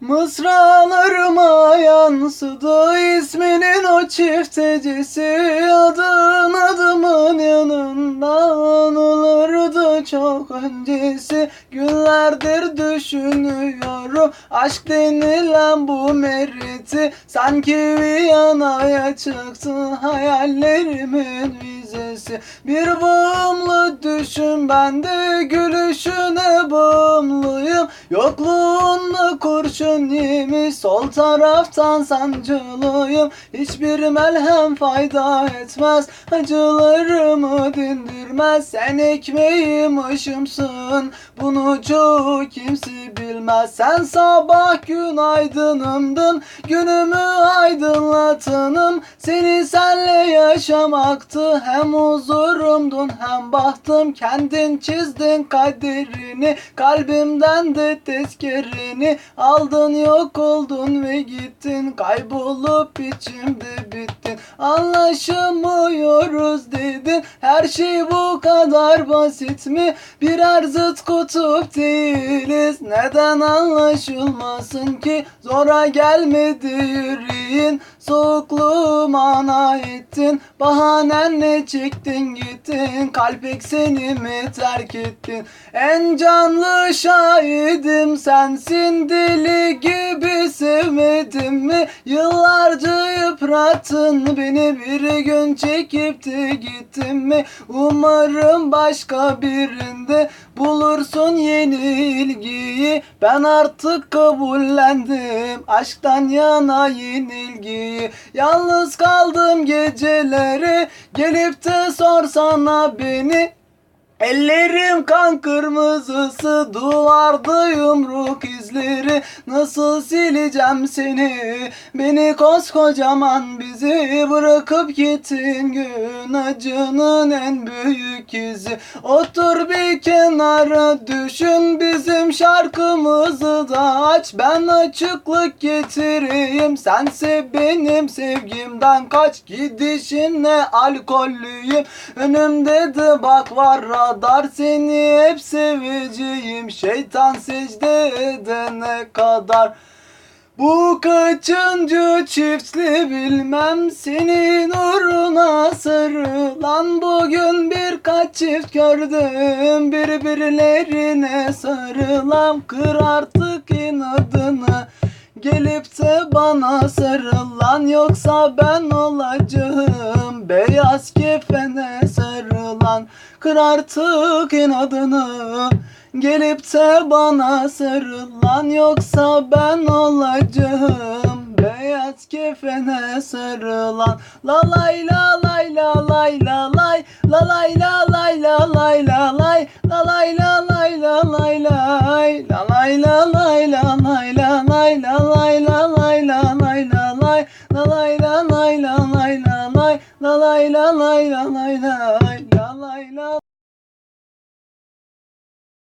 Mısralarıma yansıdı isminin o çiftecisi Adın adımın yanından olurdu çok öncesi. Günlerdir düşünüyorum aşk denilen bu meriti. Sanki Viyana'ya çıktı hayallerimin vizesi Bir bağımlı düşün ben de gülüşüne bağımlıyım. Yokluğunla kurşun yemiş sol taraftan sancılıyım. Hiçbir melhem fayda etmez acılarımı dindirmez Sen ekmeğim ışımsın bunu çoğu kimse bilmez. Sen sabah gün aydınımdın. Günümü aydınlatanım Seni senle yaşamaktı. Hem huzurumdun hem bahtım. Kendin çizdin kaderini. Kalbimden de tezkerini Aldın yok oldun ve gittin. Kaybolup içimde Anlaşamıyoruz. Dedin. Her şey bu kadar basit mi? Birer zıt kutup değiliz. Neden anlaşılmasın ki? Zora gelmedi yüreğin soğukluğu mana ettin Bahanenle çektin gittin? Kalp eksenimi terk ettin? En canlı şahidim sensin. Deli gibi sevmedim yıprattın beni bir gün çekip de gittin mi? Umarım başka birinde bulursun yeni ilgiyi Ben artık kabullendim aşktan yana yenilgiyi. Yalnız kaldım geceleri gelip de sorsana beni Ellerim kan kırmızısı duvarda yumruk izleri. Nasıl sileceğim seni? Beni koskocaman bizi bırakıp gittin gün Acının en büyük izi. Otur bir kenara düşün bizim şarkımızı da aç. Ben açıklık getireyim sense benim sevgimden kaç. Gidişinle alkollüyüm önümde de bak var radar Seni hep seveceğim. Şeytan secde edene kadar. Bu kaçıncı çiftli bilmem senin uğruna sarılan. Bugün birkaç çift gördüm birbirlerine sarılan. Kır artık inadını Gelip de bana sarılan. Yoksa ben olacağım Beyaz kefene sarılan Kır artık inadını Gelip de bana sarılan yoksa ben olacağım Beyaz kefene sarılan La lay la lay la lay la lay La lay la lay la lay la lay La lay la lay la lay lay La lay la lay lay la lay la lay La lay la lay la lay lay La lay la